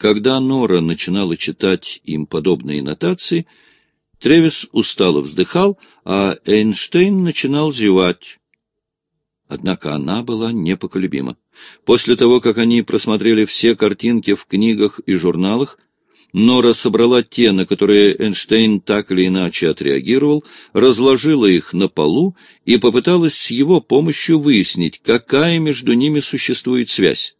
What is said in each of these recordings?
Когда Нора начинала читать им подобные нотации, Тревис устало вздыхал, а Эйнштейн начинал зевать. Однако она была непоколебима. После того, как они просмотрели все картинки в книгах и журналах, Нора собрала те, на которые Эйнштейн так или иначе отреагировал, разложила их на полу и попыталась с его помощью выяснить, какая между ними существует связь.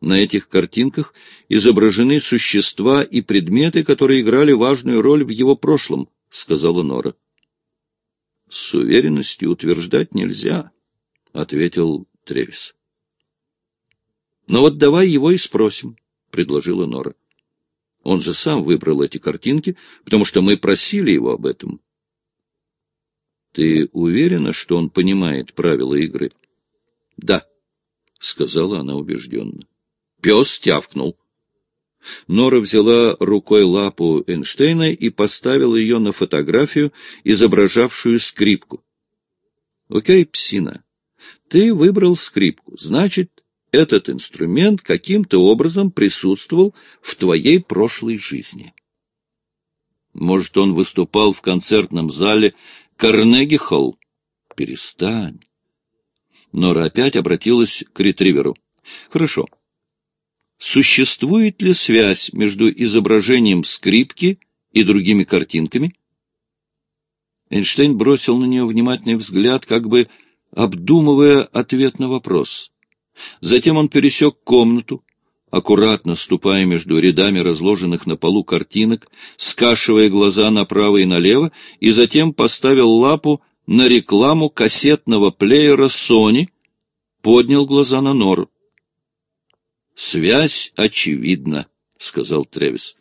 На этих картинках изображены существа и предметы, которые играли важную роль в его прошлом, — сказала Нора. — С уверенностью утверждать нельзя, — ответил Тревис. — Но вот давай его и спросим, — предложила Нора. Он же сам выбрал эти картинки, потому что мы просили его об этом. — Ты уверена, что он понимает правила игры? — Да, — сказала она убежденно. Пес тявкнул. Нора взяла рукой лапу Эйнштейна и поставила ее на фотографию, изображавшую скрипку. — Окей, псина, ты выбрал скрипку, значит, этот инструмент каким-то образом присутствовал в твоей прошлой жизни. Может, он выступал в концертном зале Карнеги-Холл? Перестань. Нора опять обратилась к ретриверу. Хорошо. Существует ли связь между изображением скрипки и другими картинками? Эйнштейн бросил на нее внимательный взгляд, как бы обдумывая ответ на вопрос. Затем он пересек комнату, аккуратно ступая между рядами разложенных на полу картинок, скашивая глаза направо и налево, и затем поставил лапу на рекламу кассетного плеера Sony, поднял глаза на Нору. «Связь очевидна», — сказал Тревис.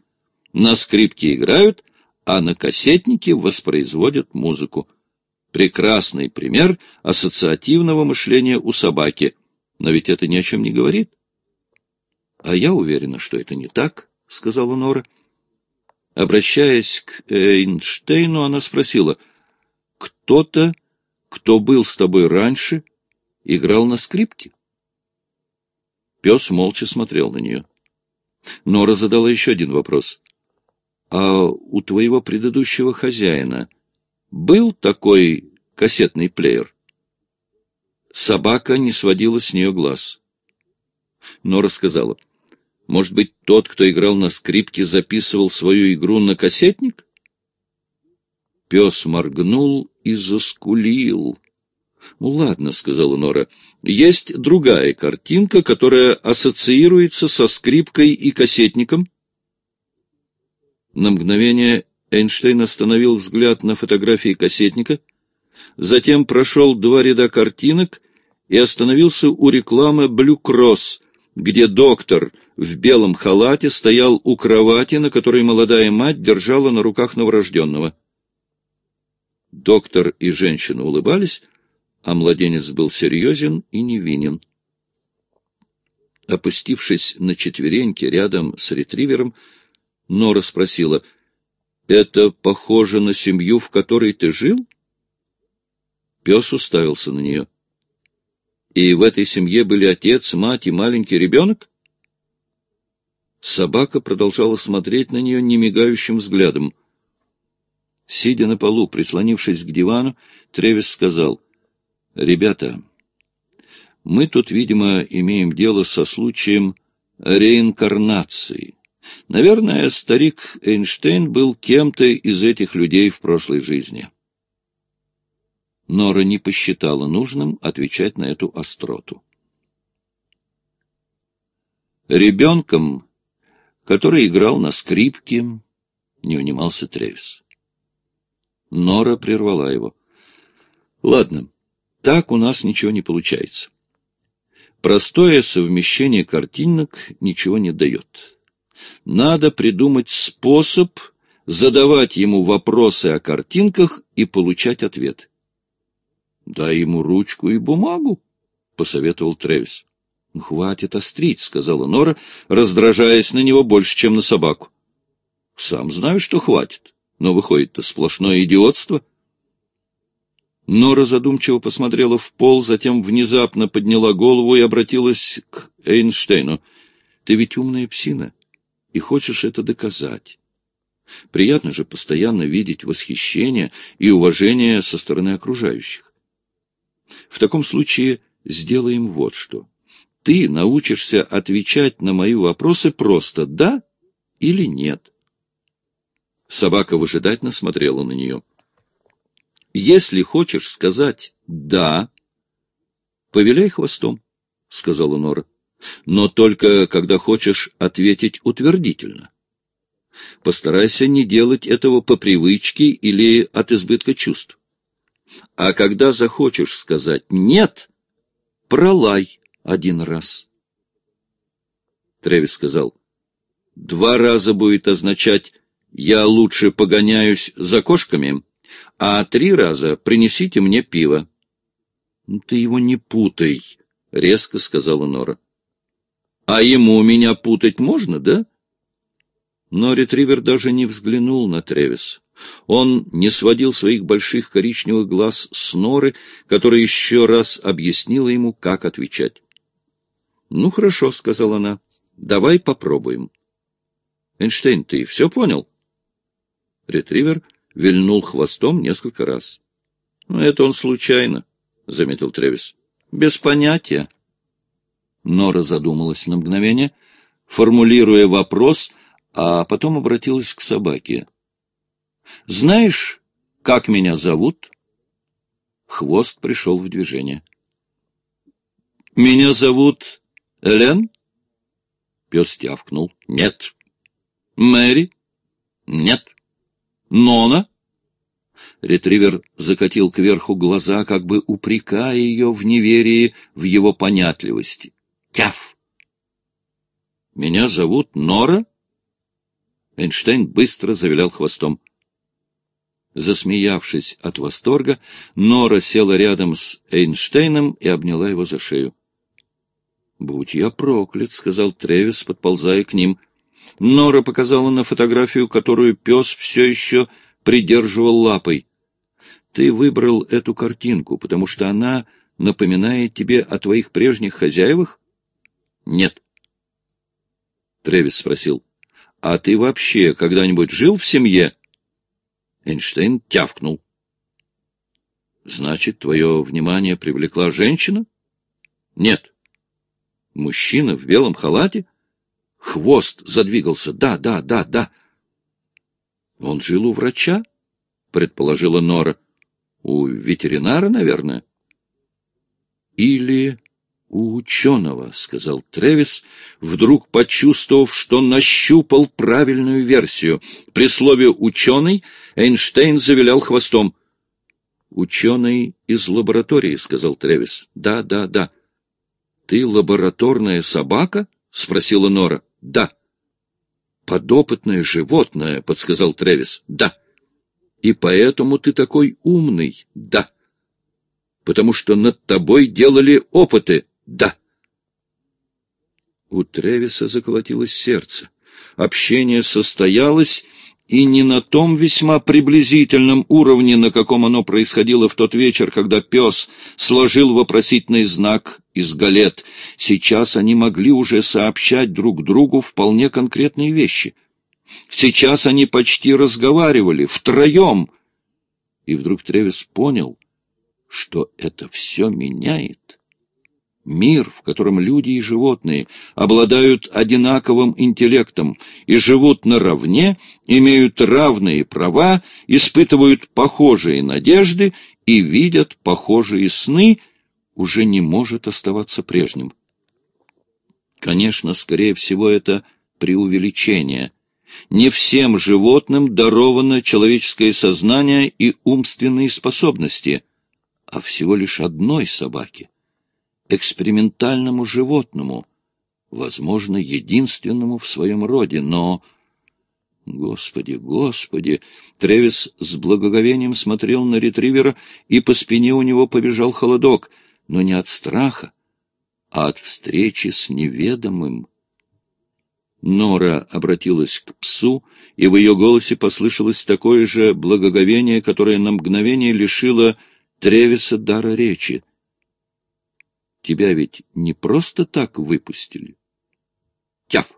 «На скрипке играют, а на кассетнике воспроизводят музыку. Прекрасный пример ассоциативного мышления у собаки. Но ведь это ни о чем не говорит». «А я уверена, что это не так», — сказала Нора. Обращаясь к Эйнштейну, она спросила, «Кто-то, кто был с тобой раньше, играл на скрипке?» Пес молча смотрел на нее. Нора задала еще один вопрос. — А у твоего предыдущего хозяина был такой кассетный плеер? Собака не сводила с нее глаз. Нора сказала, — Может быть, тот, кто играл на скрипке, записывал свою игру на кассетник? Пес моргнул и заскулил. — Ну ладно, — сказала Нора. — Есть другая картинка, которая ассоциируется со скрипкой и кассетником. На мгновение Эйнштейн остановил взгляд на фотографии кассетника, затем прошел два ряда картинок и остановился у рекламы «Блю Кросс», где доктор в белом халате стоял у кровати, на которой молодая мать держала на руках новорожденного. Доктор и женщина улыбались, а младенец был серьезен и невинен. Опустившись на четвереньки рядом с ретривером, Нора спросила, «Это похоже на семью, в которой ты жил?» Пес уставился на нее. «И в этой семье были отец, мать и маленький ребенок?» Собака продолжала смотреть на нее немигающим взглядом. Сидя на полу, прислонившись к дивану, Тревис сказал — Ребята, мы тут, видимо, имеем дело со случаем реинкарнации. Наверное, старик Эйнштейн был кем-то из этих людей в прошлой жизни. Нора не посчитала нужным отвечать на эту остроту. Ребенком, который играл на скрипке, не унимался Тревис. Нора прервала его. — Ладно, так у нас ничего не получается. Простое совмещение картинок ничего не дает. Надо придумать способ задавать ему вопросы о картинках и получать ответ. — Дай ему ручку и бумагу, — посоветовал Тревис. — Хватит острить, — сказала Нора, раздражаясь на него больше, чем на собаку. — Сам знаю, что хватит, но выходит-то сплошное идиотство. Нора задумчиво посмотрела в пол, затем внезапно подняла голову и обратилась к Эйнштейну. — Ты ведь умная псина и хочешь это доказать. Приятно же постоянно видеть восхищение и уважение со стороны окружающих. В таком случае сделаем вот что. Ты научишься отвечать на мои вопросы просто «да» или «нет». Собака выжидательно смотрела на нее. «Если хочешь сказать «да», повеляй хвостом», — сказала Нора. «Но только когда хочешь ответить утвердительно. Постарайся не делать этого по привычке или от избытка чувств. А когда захочешь сказать «нет», пролай один раз». Тревис сказал, «Два раза будет означать я лучше погоняюсь за кошками, а три раза принесите мне пиво. «Ну, — Ты его не путай, — резко сказала Нора. — А ему меня путать можно, да? Но ретривер даже не взглянул на Тревис. Он не сводил своих больших коричневых глаз с Норы, которая еще раз объяснила ему, как отвечать. — Ну, хорошо, — сказала она, — давай попробуем. — Эйнштейн, ты все понял? — Ретривер вильнул хвостом несколько раз. «Ну, — Это он случайно, — заметил Тревис. — Без понятия. Нора задумалась на мгновение, формулируя вопрос, а потом обратилась к собаке. — Знаешь, как меня зовут? Хвост пришел в движение. — Меня зовут Элен? Пес тявкнул. — Нет. — Мэри? — Нет. — Нона? Ретривер закатил кверху глаза, как бы упрекая ее в неверии в его понятливости. Тяф! Меня зовут Нора? Эйнштейн быстро завилял хвостом. Засмеявшись от восторга, Нора села рядом с Эйнштейном и обняла его за шею. — Будь я проклят, — сказал Тревис, подползая к ним. Нора показала на фотографию, которую пес все еще придерживал лапой. Ты выбрал эту картинку, потому что она напоминает тебе о твоих прежних хозяевах? Нет. Тревис спросил. А ты вообще когда-нибудь жил в семье? Эйнштейн тявкнул. Значит, твое внимание привлекла женщина? Нет. Мужчина в белом халате? — Хвост задвигался. Да, да, да, да. Он жил у врача, предположила Нора. У ветеринара, наверное. Или у ученого, сказал Тревис, вдруг почувствовав, что нащупал правильную версию. При слове «ученый» Эйнштейн завилял хвостом. «Ученый из лаборатории», — сказал Тревис. «Да, да, да». «Ты лабораторная собака?» — спросила Нора. — Да. — Подопытное животное, — подсказал Тревис. — Да. — И поэтому ты такой умный. — Да. — Потому что над тобой делали опыты. — Да. У Тревиса заколотилось сердце. Общение состоялось, и не на том весьма приблизительном уровне, на каком оно происходило в тот вечер, когда пес сложил вопросительный знак из галет. Сейчас они могли уже сообщать друг другу вполне конкретные вещи. Сейчас они почти разговаривали, втроем. И вдруг Тревис понял, что это все меняет. Мир, в котором люди и животные обладают одинаковым интеллектом и живут наравне, имеют равные права, испытывают похожие надежды и видят похожие сны, уже не может оставаться прежним. Конечно, скорее всего, это преувеличение. Не всем животным даровано человеческое сознание и умственные способности, а всего лишь одной собаке — экспериментальному животному, возможно, единственному в своем роде, но... Господи, Господи! Тревис с благоговением смотрел на ретривера, и по спине у него побежал холодок, но не от страха, а от встречи с неведомым. Нора обратилась к псу, и в ее голосе послышалось такое же благоговение, которое на мгновение лишило Тревиса дара речи. Тебя ведь не просто так выпустили. Тяф.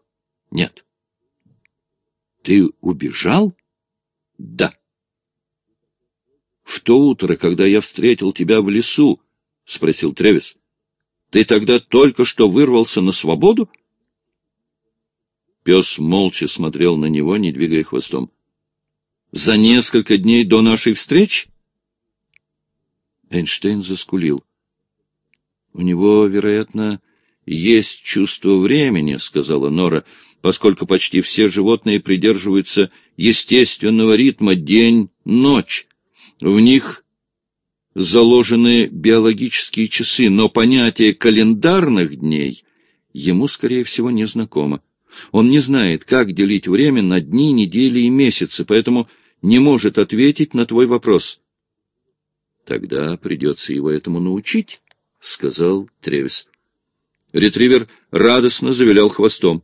Нет. Ты убежал? Да. В то утро, когда я встретил тебя в лесу, — спросил Тревис, — ты тогда только что вырвался на свободу? Пес молча смотрел на него, не двигая хвостом. — За несколько дней до нашей встречи? Эйнштейн заскулил. — У него, вероятно, есть чувство времени, — сказала Нора, — поскольку почти все животные придерживаются естественного ритма день-ночь. В них заложены биологические часы, но понятие календарных дней ему, скорее всего, не знакомо. Он не знает, как делить время на дни, недели и месяцы, поэтому не может ответить на твой вопрос. — Тогда придется его этому научить, — сказал Тревис. Ретривер радостно завилял хвостом.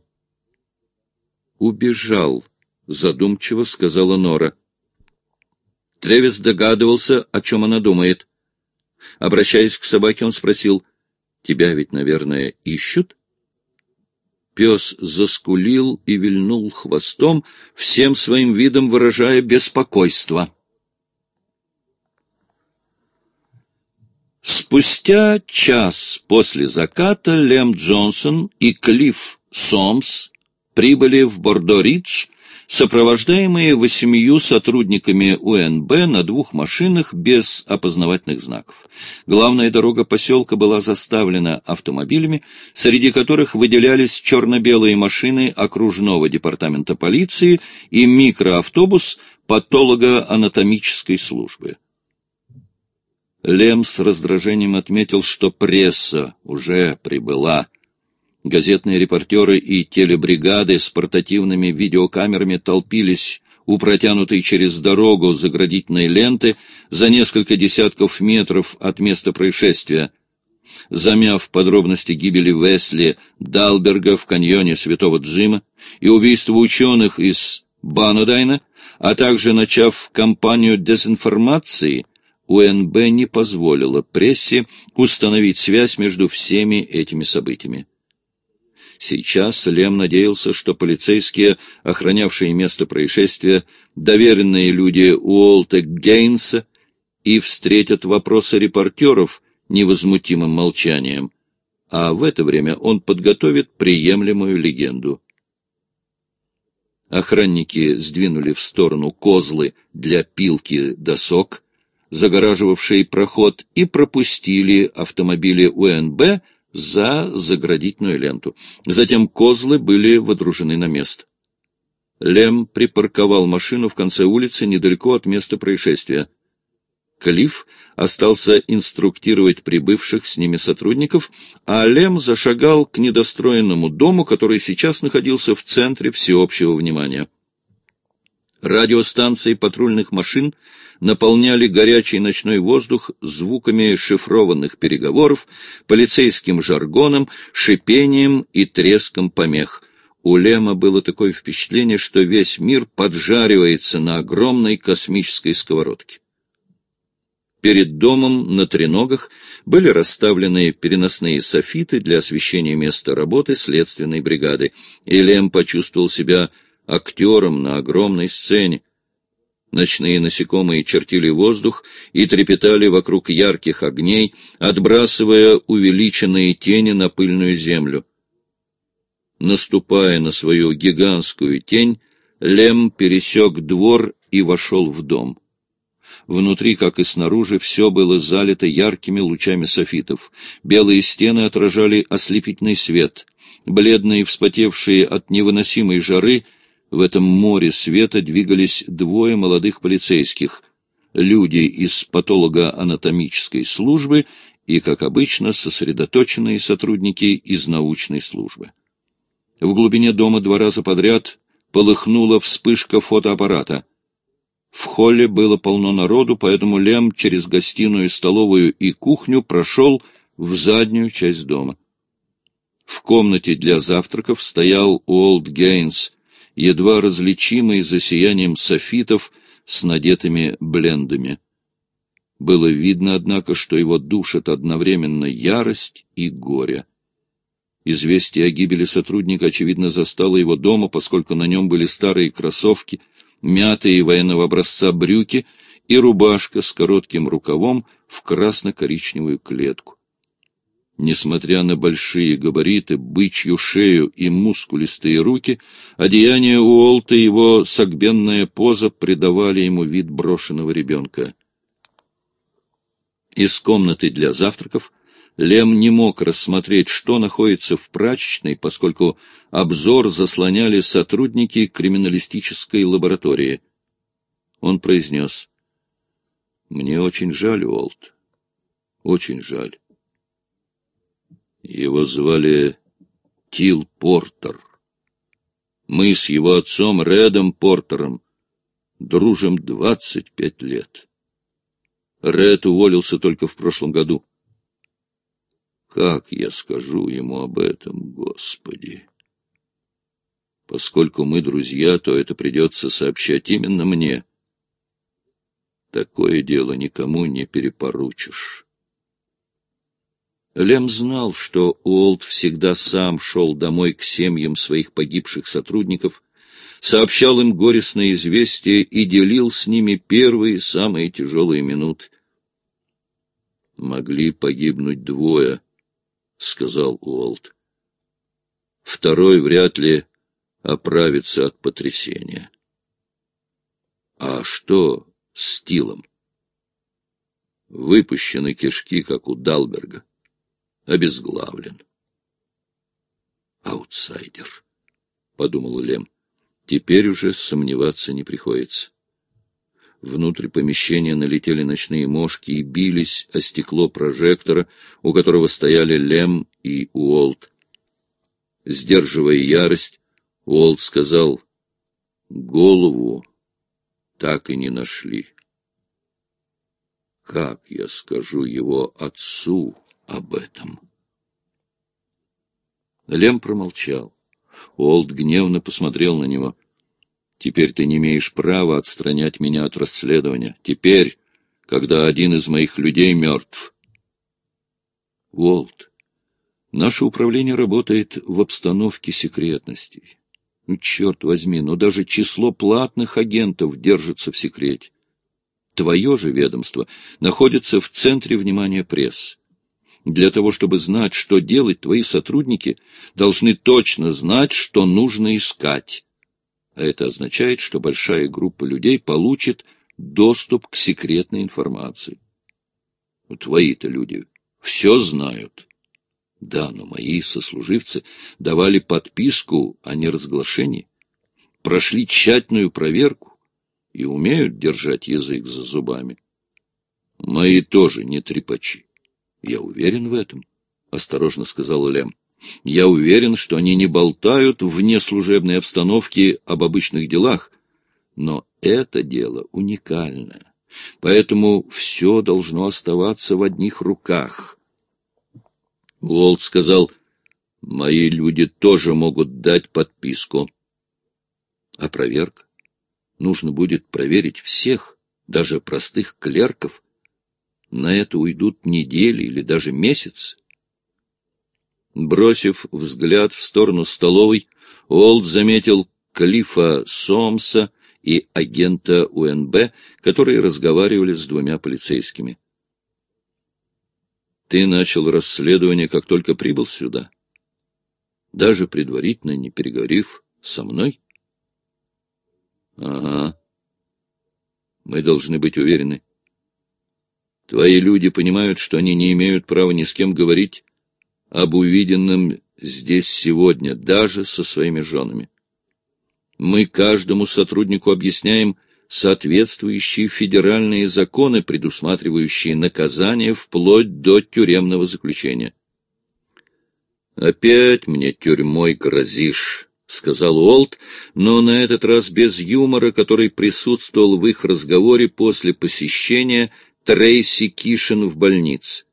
«Убежал», — задумчиво сказала Нора. Тревис догадывался, о чем она думает. Обращаясь к собаке, он спросил, «Тебя ведь, наверное, ищут?» Пес заскулил и вильнул хвостом, всем своим видом выражая беспокойство. Спустя час после заката Лем Джонсон и Клифф Сомс прибыли в Бордо-Ридж, сопровождаемые восемью сотрудниками УНБ на двух машинах без опознавательных знаков. Главная дорога поселка была заставлена автомобилями, среди которых выделялись черно-белые машины окружного департамента полиции и микроавтобус патолого-анатомической службы. Лем с раздражением отметил, что пресса уже прибыла. Газетные репортеры и телебригады с портативными видеокамерами толпились у протянутой через дорогу заградительной ленты за несколько десятков метров от места происшествия. Замяв подробности гибели Весли Далберга в каньоне Святого Джима и убийства ученых из Банудайна, а также начав кампанию дезинформации – УНБ не позволила прессе установить связь между всеми этими событиями. Сейчас Лем надеялся, что полицейские, охранявшие место происшествия, доверенные люди Уолта Гейнса, и встретят вопросы репортеров невозмутимым молчанием, а в это время он подготовит приемлемую легенду. Охранники сдвинули в сторону козлы для пилки досок, загораживавшие проход, и пропустили автомобили УНБ за заградительную ленту. Затем козлы были водружены на место. Лем припарковал машину в конце улицы недалеко от места происшествия. Клифф остался инструктировать прибывших с ними сотрудников, а Лем зашагал к недостроенному дому, который сейчас находился в центре всеобщего внимания. Радиостанции патрульных машин наполняли горячий ночной воздух звуками шифрованных переговоров, полицейским жаргоном, шипением и треском помех. У Лема было такое впечатление, что весь мир поджаривается на огромной космической сковородке. Перед домом на треногах были расставлены переносные софиты для освещения места работы следственной бригады, и Лем почувствовал себя актером на огромной сцене. Ночные насекомые чертили воздух и трепетали вокруг ярких огней, отбрасывая увеличенные тени на пыльную землю. Наступая на свою гигантскую тень, Лем пересек двор и вошел в дом. Внутри, как и снаружи, все было залито яркими лучами софитов. Белые стены отражали ослепительный свет. Бледные, вспотевшие от невыносимой жары — в этом море света двигались двое молодых полицейских, люди из патологоанатомической службы и, как обычно, сосредоточенные сотрудники из научной службы. В глубине дома два раза подряд полыхнула вспышка фотоаппарата. В холле было полно народу, поэтому Лем через гостиную, столовую и кухню прошел в заднюю часть дома. В комнате для завтраков стоял Уолт Гейнс — едва различимый за сиянием софитов с надетыми блендами. Было видно, однако, что его душит одновременно ярость и горе. Известие о гибели сотрудника, очевидно, застало его дома, поскольку на нем были старые кроссовки, мятые военного образца брюки и рубашка с коротким рукавом в красно-коричневую клетку. Несмотря на большие габариты, бычью шею и мускулистые руки, одеяние Уолта и его согбенная поза придавали ему вид брошенного ребенка. Из комнаты для завтраков Лем не мог рассмотреть, что находится в прачечной, поскольку обзор заслоняли сотрудники криминалистической лаборатории. Он произнес, «Мне очень жаль, Уолт, очень жаль». Его звали Тил Портер. Мы с его отцом Редом Портером дружим двадцать пять лет. Ред уволился только в прошлом году. Как я скажу ему об этом, Господи? Поскольку мы друзья, то это придется сообщать именно мне. Такое дело никому не перепоручишь. Лем знал, что Уолт всегда сам шел домой к семьям своих погибших сотрудников, сообщал им горестное известие и делил с ними первые самые тяжелые минуты. Могли погибнуть двое —— сказал Уолт. Второй вряд ли оправится от потрясения. А что с Тилом? Выпущены кишки, как у Далберга. Обезглавлен. Аутсайдер, — подумал Лем. Теперь уже сомневаться не приходится. Внутрь помещения налетели ночные мошки и бились о стекло прожектора, у которого стояли Лем и Уолт. Сдерживая ярость, Уолт сказал, «Голову так и не нашли. Как я скажу его отцу об этом?» Лем промолчал. Уолт гневно посмотрел на него — Теперь ты не имеешь права отстранять меня от расследования. Теперь, когда один из моих людей мертв. Волт, наше управление работает в обстановке секретности. Ну, черт возьми, но даже число платных агентов держится в секрете. Твое же ведомство находится в центре внимания пресс. Для того, чтобы знать, что делать, твои сотрудники должны точно знать, что нужно искать а это означает, что большая группа людей получит доступ к секретной информации. Твои-то люди все знают. Да, но мои сослуживцы давали подписку о неразглашении, прошли тщательную проверку и умеют держать язык за зубами. Мои тоже не трепачи. Я уверен в этом, — осторожно сказал Лем. Я уверен, что они не болтают вне служебной обстановки об обычных делах, но это дело уникальное, поэтому все должно оставаться в одних руках. Уолт сказал, мои люди тоже могут дать подписку. А проверка? Нужно будет проверить всех, даже простых клерков. На это уйдут недели или даже месяцы. Бросив взгляд в сторону столовой, Олд заметил Клифа Сомса и агента УНБ, которые разговаривали с двумя полицейскими. «Ты начал расследование, как только прибыл сюда, даже предварительно не переговорив со мной?» «Ага. Мы должны быть уверены. Твои люди понимают, что они не имеют права ни с кем говорить, об увиденном здесь сегодня, даже со своими женами. Мы каждому сотруднику объясняем соответствующие федеральные законы, предусматривающие наказание вплоть до тюремного заключения. «Опять мне тюрьмой грозишь», — сказал Уолт, но на этот раз без юмора, который присутствовал в их разговоре после посещения Трейси Кишин в больнице.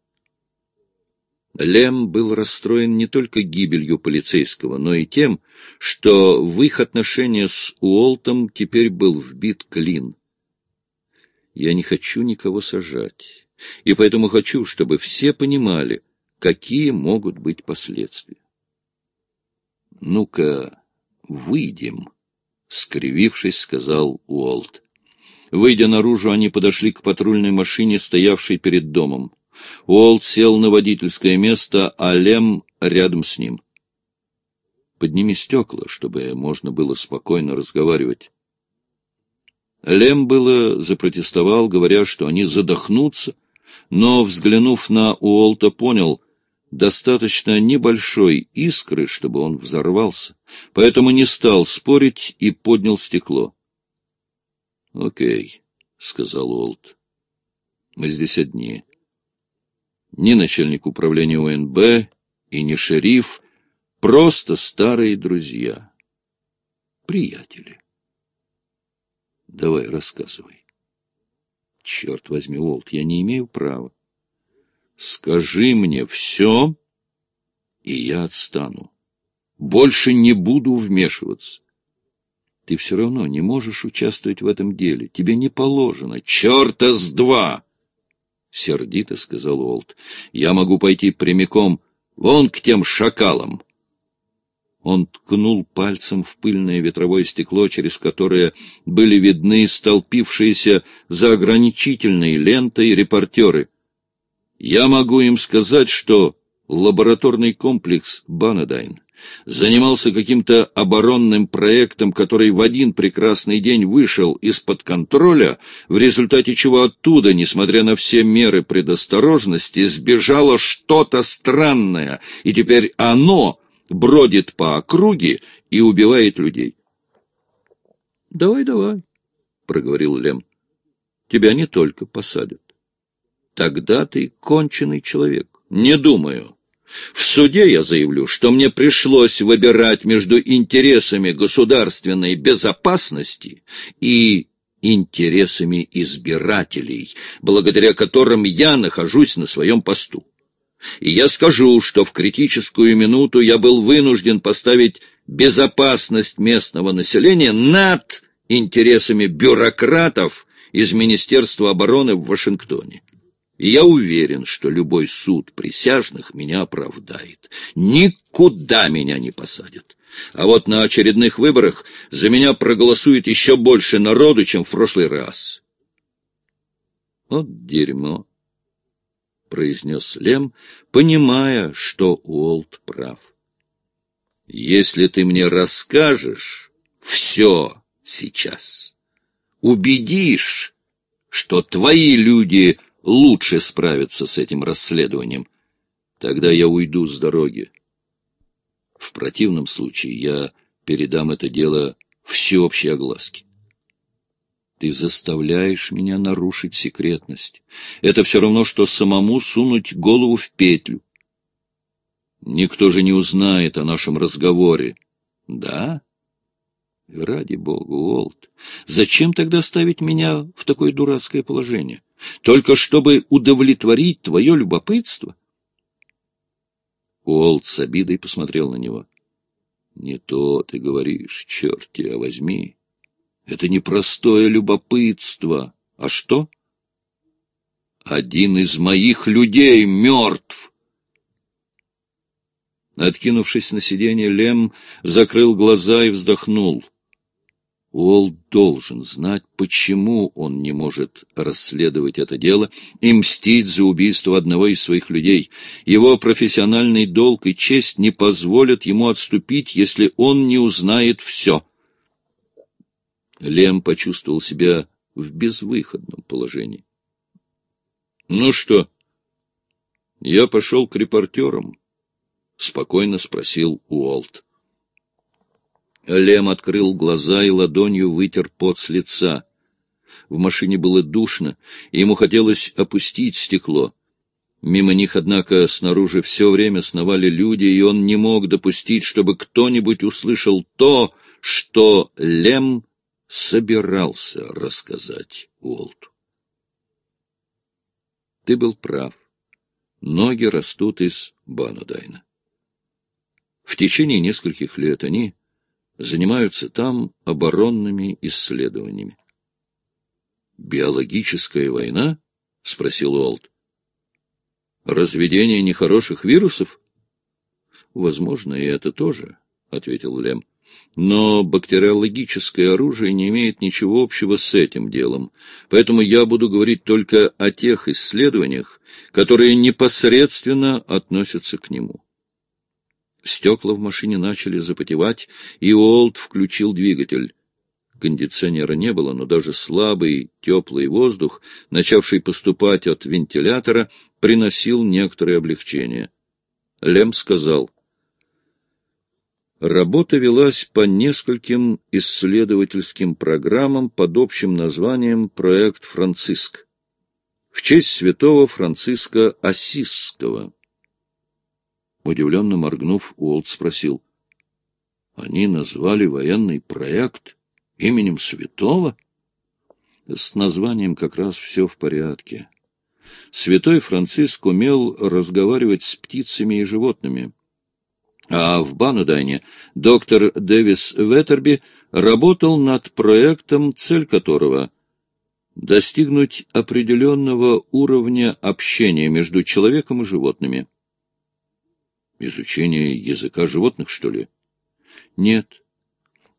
Лем был расстроен не только гибелью полицейского, но и тем, что в их отношения с Уолтом теперь был вбит клин. Я не хочу никого сажать, и поэтому хочу, чтобы все понимали, какие могут быть последствия. Ну-ка, выйдем, — скривившись, сказал Уолт. Выйдя наружу, они подошли к патрульной машине, стоявшей перед домом. Уолт сел на водительское место, а Лем рядом с ним. «Подними стекла, чтобы можно было спокойно разговаривать». Лем было запротестовал, говоря, что они задохнутся, но, взглянув на Уолта, понял, достаточно небольшой искры, чтобы он взорвался, поэтому не стал спорить и поднял стекло. — Окей, — сказал Уолт. — Мы здесь одни. Ни начальник управления УНБ и не шериф, просто старые друзья, приятели. Давай, рассказывай. Черт возьми, Уолт, я не имею права. Скажи мне все, и я отстану. Больше не буду вмешиваться. Ты все равно не можешь участвовать в этом деле. Тебе не положено. Черта с два! Сердито сказал Уолт. Я могу пойти прямиком вон к тем шакалам. Он ткнул пальцем в пыльное ветровое стекло, через которое были видны столпившиеся за ограничительной лентой репортеры. «Я могу им сказать, что лабораторный комплекс Банадайн занимался каким-то оборонным проектом, который в один прекрасный день вышел из-под контроля, в результате чего оттуда, несмотря на все меры предосторожности, сбежало что-то странное, и теперь оно бродит по округе и убивает людей. — Давай, давай, — проговорил Лем. — Тебя не только посадят. Тогда ты конченый человек. Не думаю. В суде я заявлю, что мне пришлось выбирать между интересами государственной безопасности и интересами избирателей, благодаря которым я нахожусь на своем посту. И я скажу, что в критическую минуту я был вынужден поставить безопасность местного населения над интересами бюрократов из Министерства обороны в Вашингтоне. И я уверен, что любой суд присяжных меня оправдает. Никуда меня не посадят. А вот на очередных выборах за меня проголосует еще больше народу, чем в прошлый раз. Вот дерьмо. — произнес Лем, понимая, что Уолт прав. — Если ты мне расскажешь все сейчас, убедишь, что твои люди лучше справятся с этим расследованием, тогда я уйду с дороги. В противном случае я передам это дело всеобщей огласке. Ты заставляешь меня нарушить секретность. Это все равно, что самому сунуть голову в петлю. Никто же не узнает о нашем разговоре. Да? Ради бога, Уолт, зачем тогда ставить меня в такое дурацкое положение? Только чтобы удовлетворить твое любопытство? Уолт с обидой посмотрел на него. — Не то ты говоришь, черт тебя возьми. Это не простое любопытство. А что? Один из моих людей мертв. Откинувшись на сиденье, Лем закрыл глаза и вздохнул. Уолл должен знать, почему он не может расследовать это дело и мстить за убийство одного из своих людей. Его профессиональный долг и честь не позволят ему отступить, если он не узнает все. Лем почувствовал себя в безвыходном положении. — Ну что? — Я пошел к репортерам, — спокойно спросил Уолт. Лем открыл глаза и ладонью вытер пот с лица. В машине было душно, и ему хотелось опустить стекло. Мимо них, однако, снаружи все время сновали люди, и он не мог допустить, чтобы кто-нибудь услышал то, что Лем собирался рассказать Уолту. Ты был прав. Ноги растут из Банудайна. В течение нескольких лет они занимаются там оборонными исследованиями. «Биологическая война?» — спросил Уолт. «Разведение нехороших вирусов?» «Возможно, и это тоже. — ответил Лем. Но бактериологическое оружие не имеет ничего общего с этим делом, поэтому я буду говорить только о тех исследованиях, которые непосредственно относятся к нему. Стекла в машине начали запотевать, и Уолт включил двигатель. Кондиционера не было, но даже слабый теплый воздух, начавший поступать от вентилятора, приносил некоторое облегчение. Лем сказал, Работа велась по нескольким исследовательским программам под общим названием «Проект Франциск» в честь святого Франциска Осисского. Удивленно моргнув, Уолт спросил, «Они назвали военный проект именем святого?» С названием как раз все в порядке. Святой Франциск умел разговаривать с птицами и животными — а в Банудайне доктор Дэвис Веттерби работал над проектом, цель которого — достигнуть определенного уровня общения между человеком и животными. Изучение языка животных, что ли? Нет.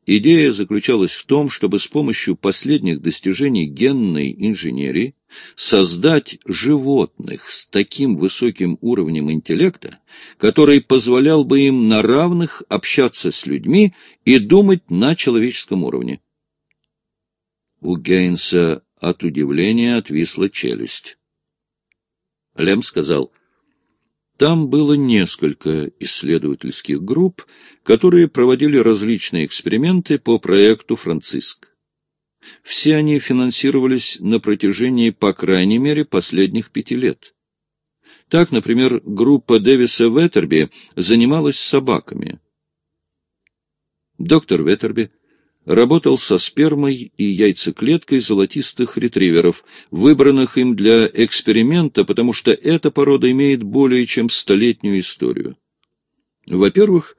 Идея заключалась в том, чтобы с помощью последних достижений генной инженерии создать животных с таким высоким уровнем интеллекта, который позволял бы им на равных общаться с людьми и думать на человеческом уровне. У Гейнса от удивления отвисла челюсть. Лем сказал, там было несколько исследовательских групп, которые проводили различные эксперименты по проекту «Франциск». Все они финансировались на протяжении, по крайней мере, последних пяти лет. Так, например, группа Дэвиса Веттерби занималась собаками. Доктор Веттерби работал со спермой и яйцеклеткой золотистых ретриверов, выбранных им для эксперимента, потому что эта порода имеет более чем столетнюю историю. Во-первых,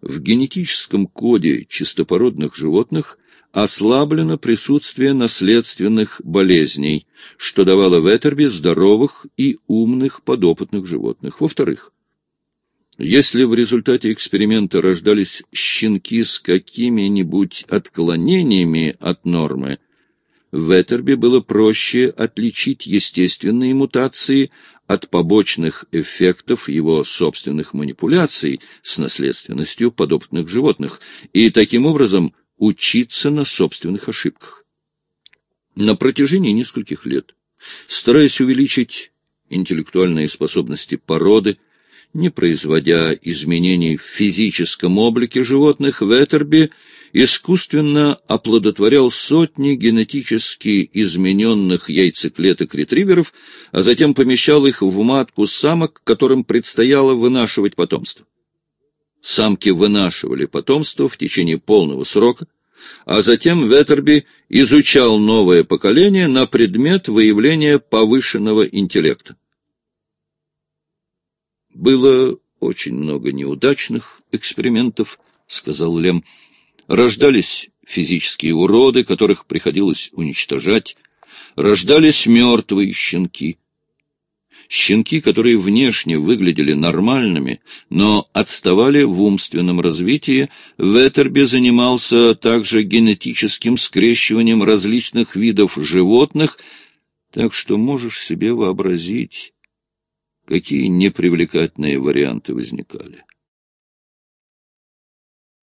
в генетическом коде чистопородных животных ослаблено присутствие наследственных болезней, что давало Веттерби здоровых и умных подопытных животных. Во-вторых, если в результате эксперимента рождались щенки с какими-нибудь отклонениями от нормы, в Веттерби было проще отличить естественные мутации от побочных эффектов его собственных манипуляций с наследственностью подопытных животных и таким образом учиться на собственных ошибках. На протяжении нескольких лет, стараясь увеличить интеллектуальные способности породы, не производя изменений в физическом облике животных, Веттерби искусственно оплодотворял сотни генетически измененных яйцеклеток ретриверов, а затем помещал их в матку самок, которым предстояло вынашивать потомство. Самки вынашивали потомство в течение полного срока, а затем Веттерби изучал новое поколение на предмет выявления повышенного интеллекта. Было очень много неудачных экспериментов, — сказал Лем. Рождались физические уроды, которых приходилось уничтожать. Рождались мертвые щенки. Щенки, которые внешне выглядели нормальными, но отставали в умственном развитии, Веттерби занимался также генетическим скрещиванием различных видов животных, так что можешь себе вообразить, какие непривлекательные варианты возникали.